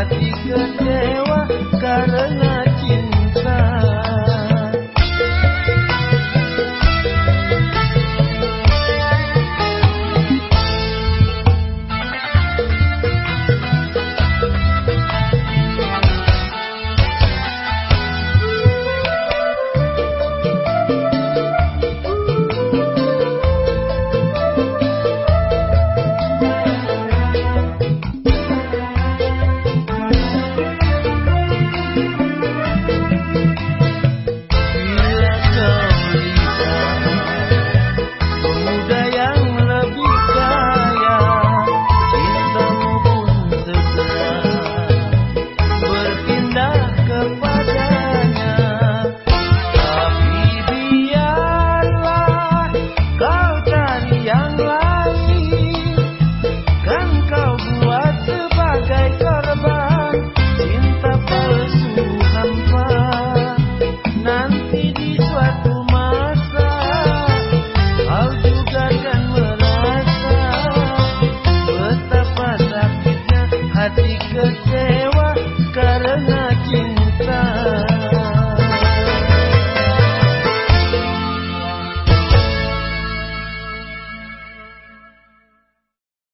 hati kecewa karena